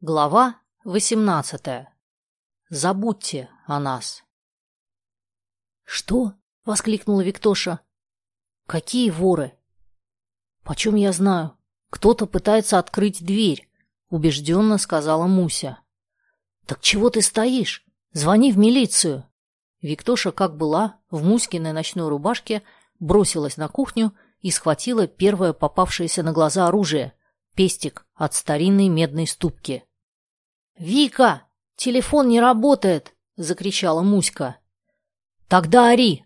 Глава 18. Забудьте о нас. Что? воскликнула Виктоша. Какие воры? Почем я знаю? Кто-то пытается открыть дверь, убежденно сказала Муся. Так чего ты стоишь? Звони в милицию. Виктоша, как была, в Муськиной ночной рубашке, бросилась на кухню и схватила первое попавшееся на глаза оружие пестик от старинной медной ступки. «Вика, телефон не работает!» — закричала Муська. «Тогда ори!»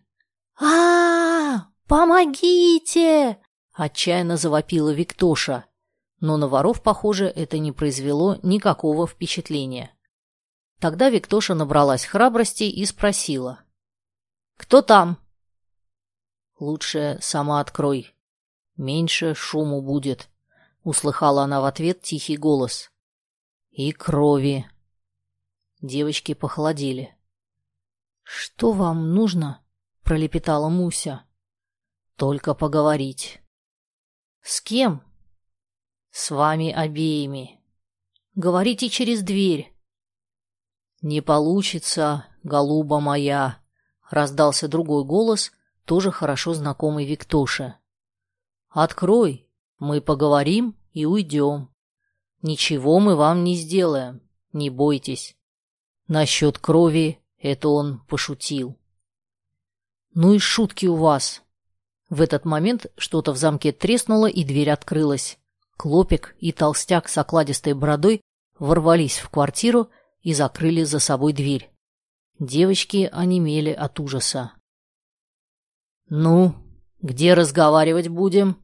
а, -а, -а Помогите!» — отчаянно завопила Виктоша. Но на воров, похоже, это не произвело никакого впечатления. Тогда Виктоша набралась храбрости и спросила. «Кто там?» «Лучше сама открой. Меньше шуму будет», — услыхала она в ответ тихий голос. И крови. Девочки похолодели. «Что вам нужно?» — пролепетала Муся. «Только поговорить». «С кем?» «С вами обеими. Говорите через дверь». «Не получится, голуба моя», — раздался другой голос, тоже хорошо знакомый Виктоше. «Открой, мы поговорим и уйдем». Ничего мы вам не сделаем, не бойтесь. Насчет крови это он пошутил. Ну и шутки у вас. В этот момент что-то в замке треснуло, и дверь открылась. Клопик и толстяк с окладистой бородой ворвались в квартиру и закрыли за собой дверь. Девочки онемели от ужаса. «Ну, где разговаривать будем?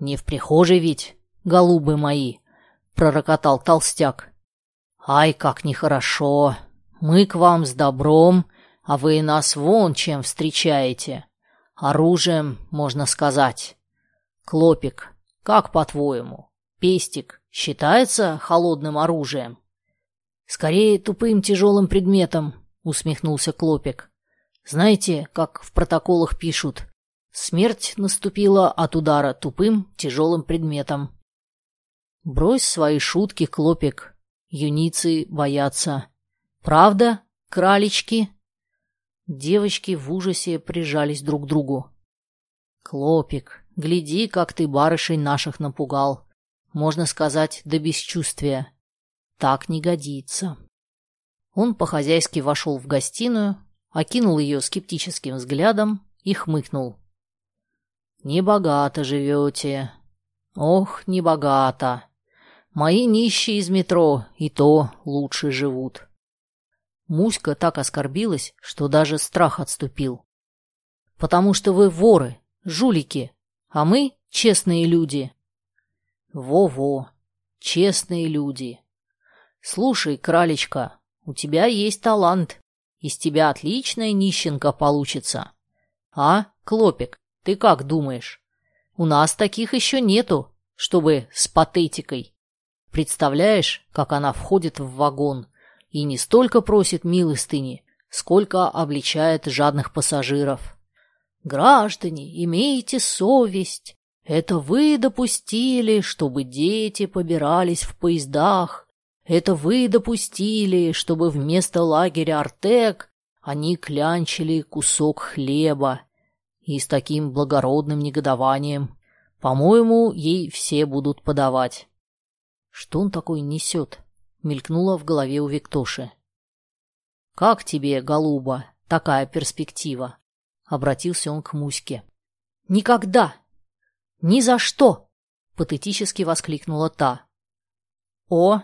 Не в прихожей ведь, голубы мои!» Пророкотал толстяк. «Ай, как нехорошо! Мы к вам с добром, а вы нас вон чем встречаете. Оружием, можно сказать. Клопик, как по-твоему, пестик считается холодным оружием?» «Скорее тупым тяжелым предметом», — усмехнулся Клопик. «Знаете, как в протоколах пишут, смерть наступила от удара тупым тяжелым предметом». Брось свои шутки, Клопик. Юницы боятся. Правда, кралечки? Девочки в ужасе прижались друг к другу. Клопик, гляди, как ты барышей наших напугал. Можно сказать, до бесчувствия. Так не годится. Он по-хозяйски вошел в гостиную, окинул ее скептическим взглядом и хмыкнул. «Небогато живете. Ох, небогато. Мои нищие из метро и то лучше живут. Муська так оскорбилась, что даже страх отступил. Потому что вы воры, жулики, а мы честные люди. Во-во, честные люди. Слушай, кралечка, у тебя есть талант. Из тебя отличная нищенка получится. А, Клопик, ты как думаешь? У нас таких еще нету, чтобы с патетикой. Представляешь, как она входит в вагон и не столько просит милостыни, сколько обличает жадных пассажиров. «Граждане, имейте совесть. Это вы допустили, чтобы дети побирались в поездах. Это вы допустили, чтобы вместо лагеря Артек они клянчили кусок хлеба. И с таким благородным негодованием, по-моему, ей все будут подавать. Что он такой несет? Мелькнуло в голове у Виктоши. Как тебе, голуба, такая перспектива? Обратился он к Муське. Никогда! Ни за что! Патетически воскликнула та. О,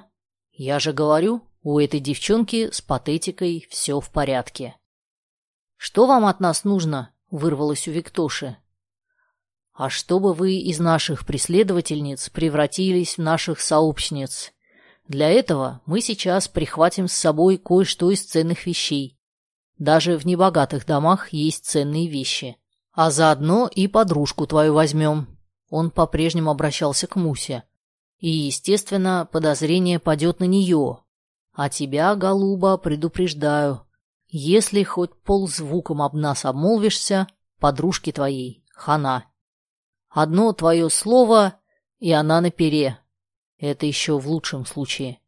я же говорю, у этой девчонки с патетикой все в порядке. Что вам от нас нужно? Вырвалось у Виктоши а чтобы вы из наших преследовательниц превратились в наших сообщниц. Для этого мы сейчас прихватим с собой кое-что из ценных вещей. Даже в небогатых домах есть ценные вещи. А заодно и подружку твою возьмем. Он по-прежнему обращался к Мусе. И, естественно, подозрение падет на нее. А тебя, голуба, предупреждаю. Если хоть ползвуком об нас обмолвишься, подружке твоей хана. Одно твое слово, и она на пере. Это еще в лучшем случае.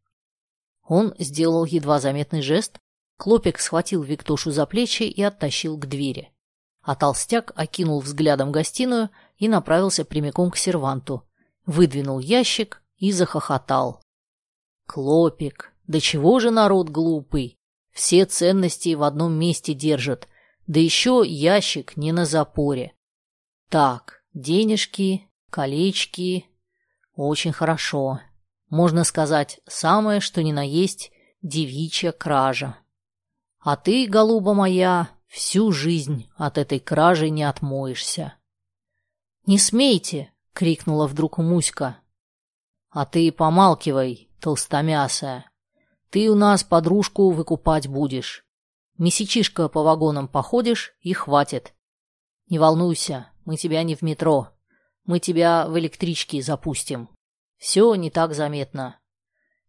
Он сделал едва заметный жест, Клопик схватил Виктошу за плечи и оттащил к двери. А толстяк окинул взглядом гостиную и направился прямиком к серванту, выдвинул ящик и захохотал. Клопик, да чего же народ глупый? Все ценности в одном месте держат, да еще ящик не на запоре. Так, денежки, колечки. Очень хорошо. Можно сказать, самое, что ни на есть, девичья кража. А ты, голуба моя, всю жизнь от этой кражи не отмоешься. «Не смейте!» — крикнула вдруг Муська. «А ты помалкивай, толстомясая. Ты у нас подружку выкупать будешь. Месячишко по вагонам походишь и хватит. Не волнуйся, мы тебя не в метро. Мы тебя в электричке запустим. Все не так заметно.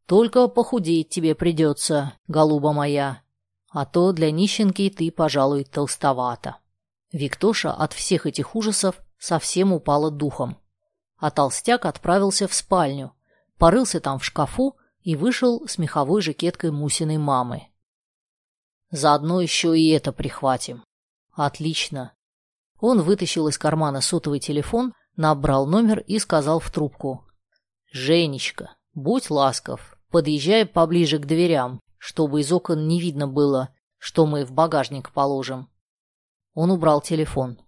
Только похудеть тебе придется, голуба моя. А то для нищенки ты, пожалуй, толстовата». Виктоша от всех этих ужасов совсем упала духом. А толстяк отправился в спальню, порылся там в шкафу и вышел с меховой жакеткой Мусиной мамы. Заодно еще и это прихватим. Отлично. Он вытащил из кармана сотовый телефон, набрал номер и сказал в трубку. «Женечка, будь ласков, подъезжай поближе к дверям, чтобы из окон не видно было, что мы в багажник положим». Он убрал телефон.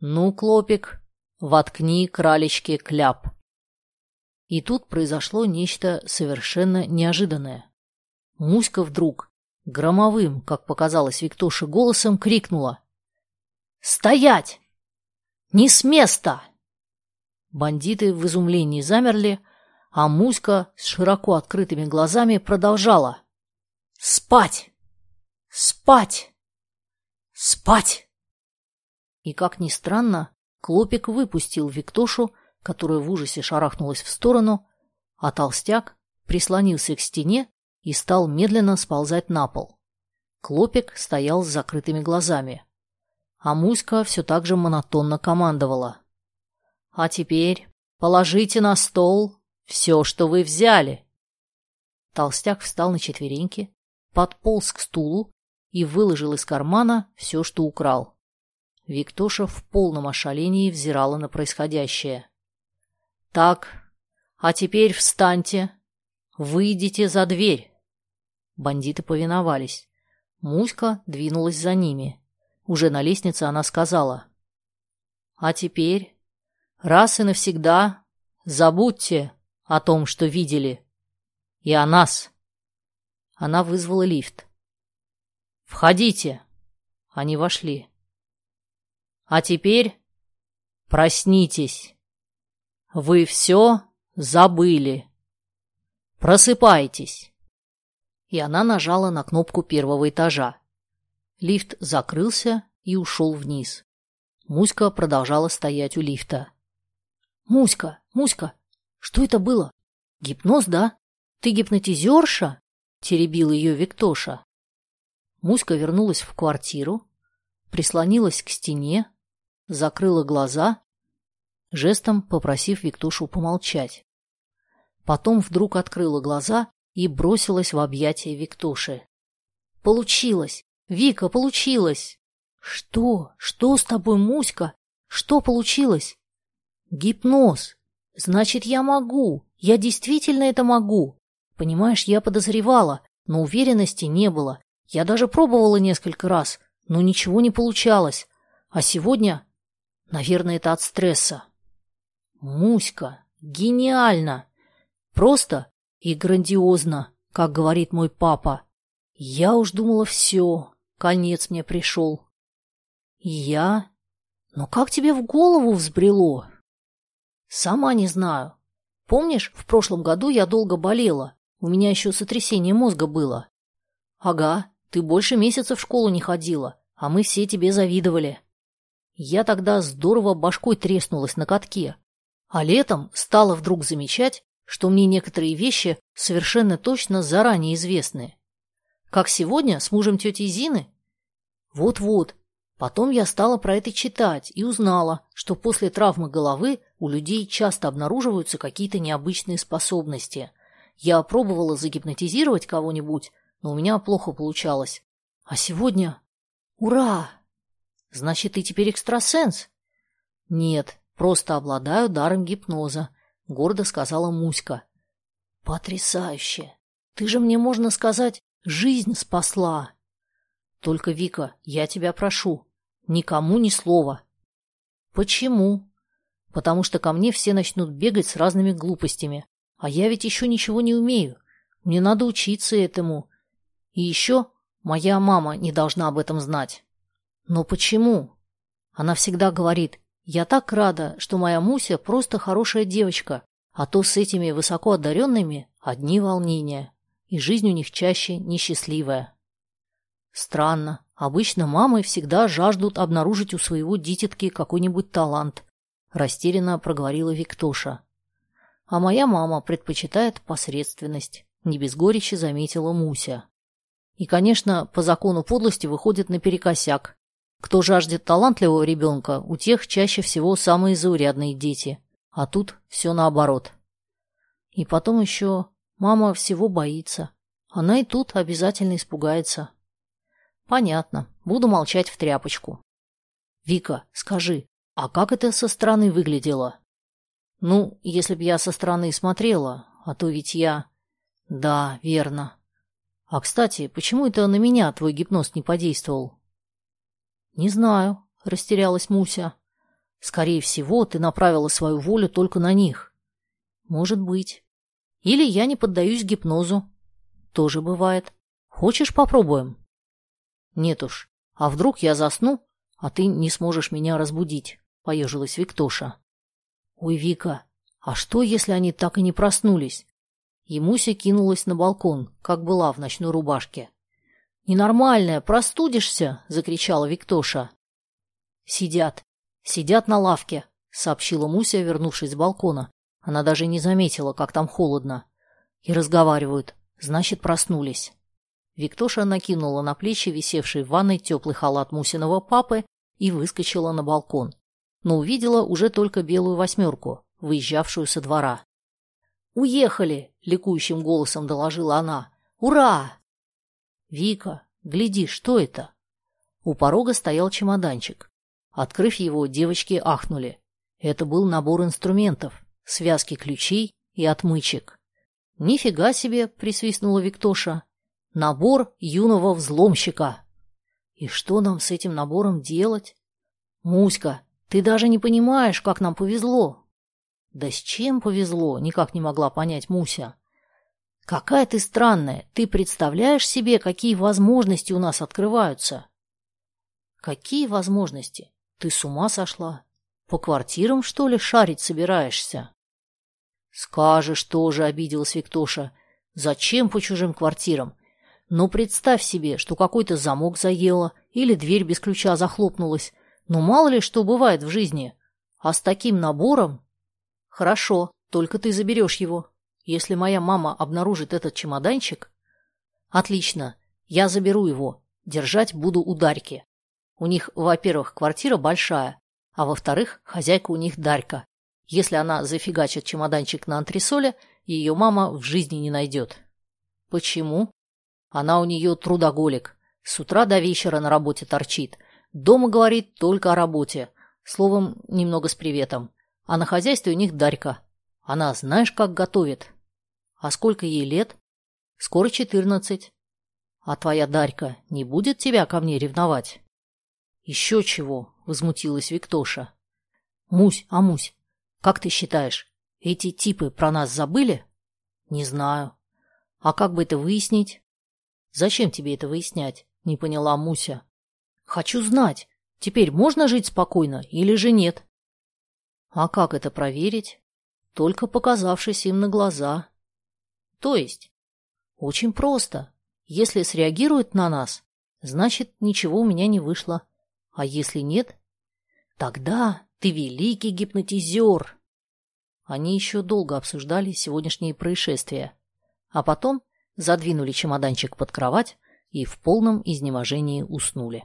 «Ну, Клопик, воткни кралечке кляп». И тут произошло нечто совершенно неожиданное. Муська вдруг, громовым, как показалось Виктоше голосом, крикнула. «Стоять! Не с места!» Бандиты в изумлении замерли, а Муська с широко открытыми глазами продолжала. «Спать! Спать! Спать!» И, как ни странно, Клопик выпустил Виктошу, которая в ужасе шарахнулась в сторону, а толстяк прислонился к стене и стал медленно сползать на пол. Клопик стоял с закрытыми глазами. А Муська все так же монотонно командовала. «А теперь положите на стол все, что вы взяли». Толстяк встал на четвереньки, подполз к стулу и выложил из кармана все, что украл. Виктоша в полном ошалении взирала на происходящее. «Так, а теперь встаньте. Выйдите за дверь». Бандиты повиновались. Муська двинулась за ними. Уже на лестнице она сказала. «А теперь, раз и навсегда, забудьте о том, что видели. И о нас». Она вызвала лифт. «Входите». Они вошли. А теперь проснитесь. Вы все забыли. Просыпайтесь. И она нажала на кнопку первого этажа. Лифт закрылся и ушел вниз. Муська продолжала стоять у лифта. «Муська, Муська, что это было? Гипноз, да? Ты гипнотизерша?» – теребил ее Виктоша. Муська вернулась в квартиру, прислонилась к стене, закрыла глаза, жестом попросив Виктушу помолчать. Потом вдруг открыла глаза и бросилась в объятия Виктуши. «Получилось! Вика, получилось!» «Что? Что с тобой, Муська? Что получилось?» «Гипноз! Значит, я могу! Я действительно это могу! Понимаешь, я подозревала, но уверенности не было. Я даже пробовала несколько раз, но ничего не получалось. А сегодня Наверное, это от стресса. Муська, гениально! Просто и грандиозно, как говорит мой папа. Я уж думала, все, конец мне пришел. я? Но как тебе в голову взбрело? Сама не знаю. Помнишь, в прошлом году я долго болела. У меня еще сотрясение мозга было. Ага, ты больше месяца в школу не ходила, а мы все тебе завидовали. Я тогда здорово башкой треснулась на катке, а летом стала вдруг замечать, что мне некоторые вещи совершенно точно заранее известны. Как сегодня с мужем тети Зины? Вот-вот. Потом я стала про это читать и узнала, что после травмы головы у людей часто обнаруживаются какие-то необычные способности. Я пробовала загипнотизировать кого-нибудь, но у меня плохо получалось. А сегодня... Ура! Значит, ты теперь экстрасенс? Нет, просто обладаю даром гипноза, гордо сказала Муська. Потрясающе! Ты же мне, можно сказать, жизнь спасла. Только, Вика, я тебя прошу, никому ни слова. Почему? Потому что ко мне все начнут бегать с разными глупостями. А я ведь еще ничего не умею. Мне надо учиться этому. И еще моя мама не должна об этом знать. Но почему? Она всегда говорит, я так рада, что моя Муся просто хорошая девочка, а то с этими высоко одаренными одни волнения, и жизнь у них чаще несчастливая. Странно. Обычно мамы всегда жаждут обнаружить у своего дитятки какой-нибудь талант, растерянно проговорила Виктоша. А моя мама предпочитает посредственность, не без горечи заметила Муся. И, конечно, по закону подлости выходит наперекосяк. Кто жаждет талантливого ребенка, у тех чаще всего самые заурядные дети. А тут все наоборот. И потом еще мама всего боится. Она и тут обязательно испугается. Понятно. Буду молчать в тряпочку. Вика, скажи, а как это со стороны выглядело? Ну, если б я со стороны смотрела, а то ведь я... Да, верно. А, кстати, почему это на меня твой гипноз не подействовал? Не знаю, растерялась Муся. Скорее всего, ты направила свою волю только на них. Может быть. Или я не поддаюсь гипнозу. Тоже бывает. Хочешь, попробуем? «Нет уж. А вдруг я засну, а ты не сможешь меня разбудить?» — поежилась Виктоша. «Ой, Вика, а что, если они так и не проснулись?» И Муся кинулась на балкон, как была в ночной рубашке. «Ненормальная, простудишься!» — закричала Виктоша. «Сидят. Сидят на лавке», — сообщила Муся, вернувшись с балкона. Она даже не заметила, как там холодно. «И разговаривают. Значит, проснулись». Виктоша накинула на плечи висевший в ванной теплый халат Мусиного папы и выскочила на балкон. Но увидела уже только белую восьмерку, выезжавшую со двора. «Уехали!» — ликующим голосом доложила она. «Ура!» «Вика, гляди, что это?» У порога стоял чемоданчик. Открыв его, девочки ахнули. Это был набор инструментов, связки ключей и отмычек. «Нифига себе!» — присвистнула Виктоша. Набор юного взломщика. И что нам с этим набором делать? Муська, ты даже не понимаешь, как нам повезло. Да с чем повезло, никак не могла понять Муся. Какая ты странная. Ты представляешь себе, какие возможности у нас открываются? Какие возможности? Ты с ума сошла? По квартирам, что ли, шарить собираешься? Скажешь тоже, обиделась Виктоша. Зачем по чужим квартирам? Но представь себе, что какой-то замок заело или дверь без ключа захлопнулась. Ну, мало ли что бывает в жизни. А с таким набором... Хорошо, только ты заберешь его. Если моя мама обнаружит этот чемоданчик... Отлично, я заберу его. Держать буду у Дарьки. У них, во-первых, квартира большая, а во-вторых, хозяйка у них Дарька. Если она зафигачит чемоданчик на антресоле, ее мама в жизни не найдет. Почему? Она у нее трудоголик. С утра до вечера на работе торчит. Дома говорит только о работе. Словом, немного с приветом. А на хозяйстве у них Дарька. Она знаешь, как готовит. А сколько ей лет? Скоро четырнадцать. А твоя Дарька не будет тебя ко мне ревновать? Еще чего, возмутилась Виктоша. Мусь, а Мусь, как ты считаешь, эти типы про нас забыли? Не знаю. А как бы это выяснить? Зачем тебе это выяснять? Не поняла Муся. Хочу знать. Теперь можно жить спокойно или же нет? А как это проверить? Только показавшись им на глаза. То есть? Очень просто. Если среагируют на нас, значит, ничего у меня не вышло. А если нет? Тогда ты великий гипнотизер. Они еще долго обсуждали сегодняшние происшествия. А потом задвинули чемоданчик под кровать и в полном изнеможении уснули.